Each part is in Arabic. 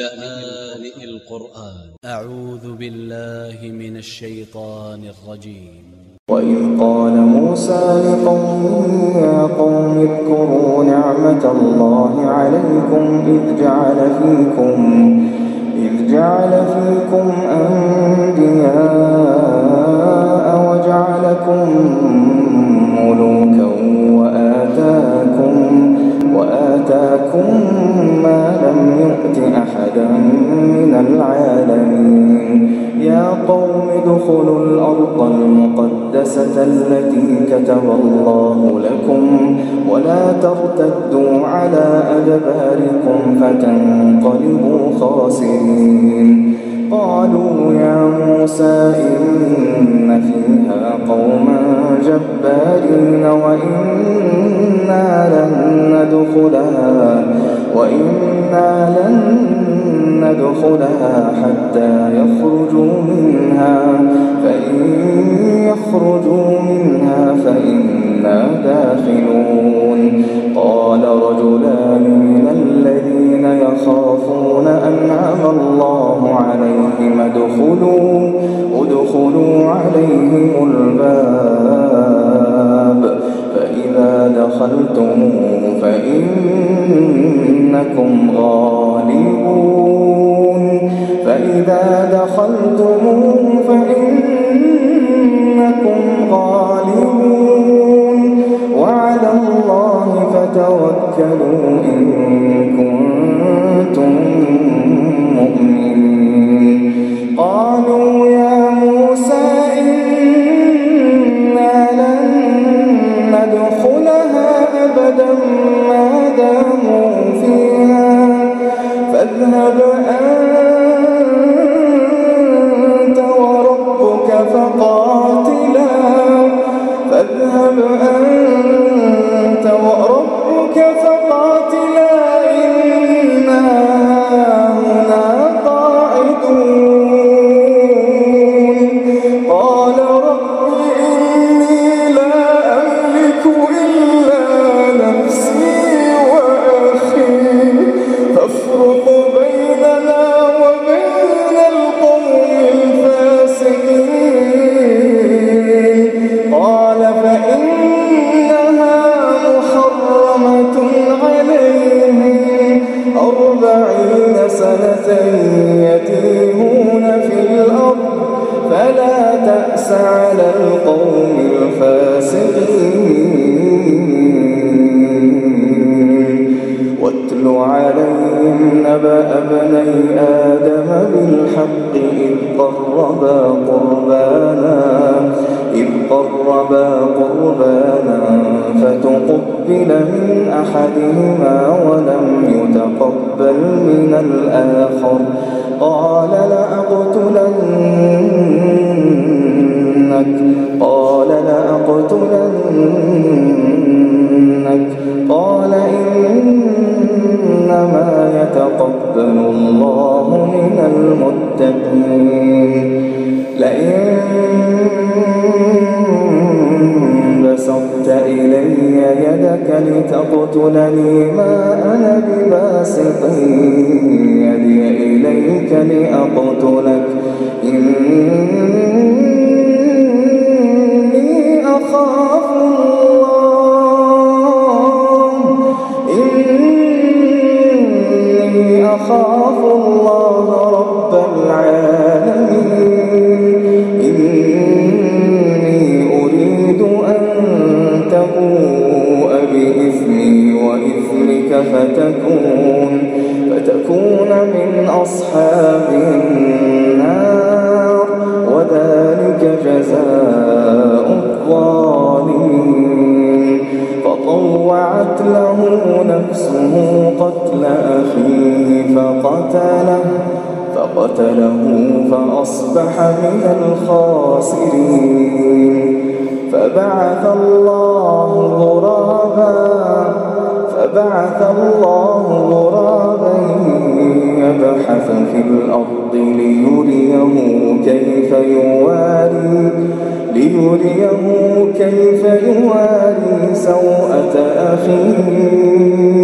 لآن القرآن. أ ع و ذ ب ا ل ل ه من ا ل ش ي ط ا ن ا ل ج ي م وإذ قال موسى لقومه يا قوم اذكروا نعمة الله عليكم إذ جعل فيكم إذ جعل فيكم أنبياء وجعلكم ملوكا وآتاكم وآتاكم ادخلوا الأرض المقدسة التي كتب الله لكم ولا ترتدوا على أدباركم فتنقلبوا خاسرين. قالوا يا موسى إن فيها قوما جبارين وإنا لن ندخلها وإنا لن ندخلها حتى يخرجوا منها. فإن يخرجوا منها فإنا داخلون. قال رجلان من الذين يخافون أنعم الله عليهم. ادخلوا ادخلوا عليهم الباب. فإذا دخلتموه فإنكم غالبون فتوكلوا إن كنتم مؤمنين. قالوا يا موسى إنا لن ندخلها أبدا ما داموا فيها. فاذهب أنت ابني آدم بالحق إذ قربا قربانا إذ قربا قربانا فتقبل من أحدهما ولم يتقبل من الآخر. قال لأقتلنك يتقبل الله من المتقين. لئن بسطت إلي يدك لتقتلني ما أنا بباسط. يدي إليك لأقتلك. إني أخاف أخاف الله رب العالمين. إني أريد أن تبوء بإثمي وإثمك فتكون فتكون من أصحاب النار. فقتله فقتله فأصبح من الخاسرين. فبعث الله غرابا فبعث الله غرابا يبحث في الأرض ليريه كيف يواري ليريه كيف يواري سوءة أخيه.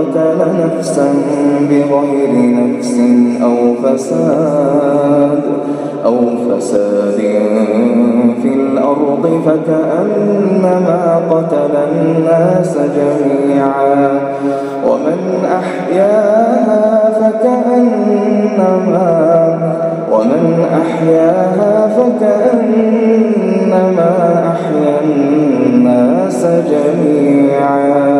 قتل نفسا بغير نفس أو فساد أو فساد في الأرض فكأنما قتل الناس جميعا. ومن أحياها فكأنما ومن أحياها فكأنما أحيا الناس جميعا.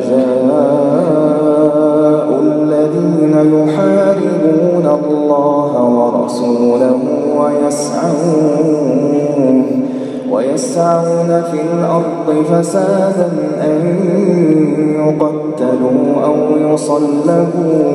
جزاء الذين يحاربون الله ورسوله ويسعون ويسعون في الأرض فسادا أن يقتلوا أو يصلبوا.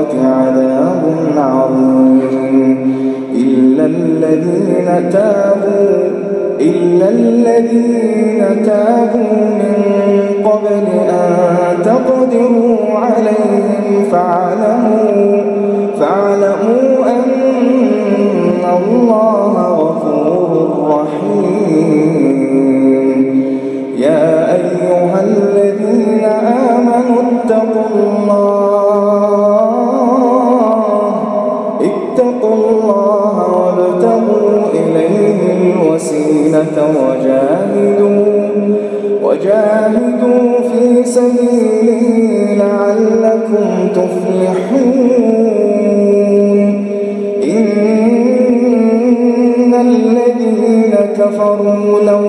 الذين تابوا إلا الذين تابوا من قبل أن تقدروا عليهم فاعلموا فاعلموا أن الله غفور رحيم. الذين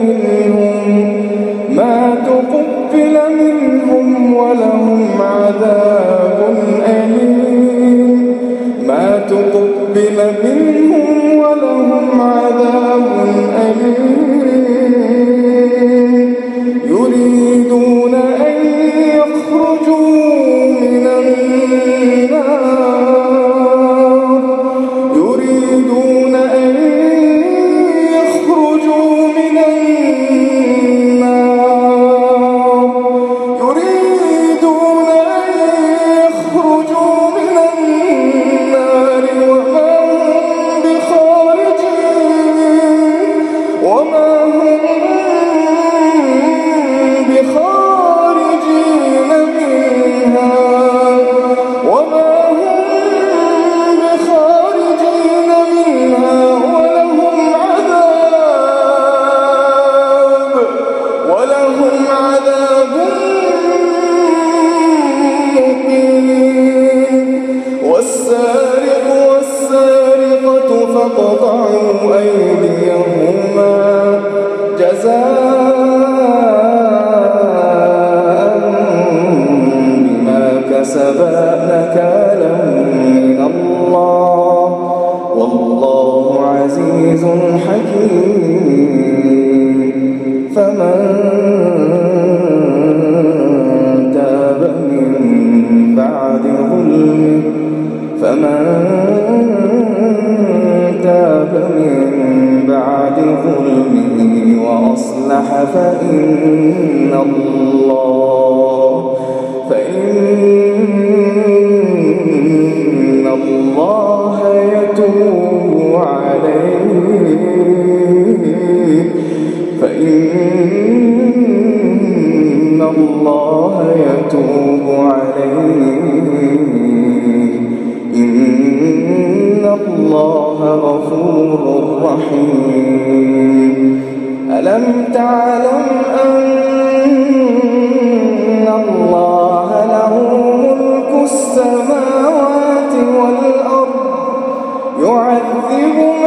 تقبل فإن الله فإن الله يتوب عليه. فإن الله يتوب عليه. الله غفور رحيم. ألم تعلم أن الله له ملك السماوات والأرض يعذب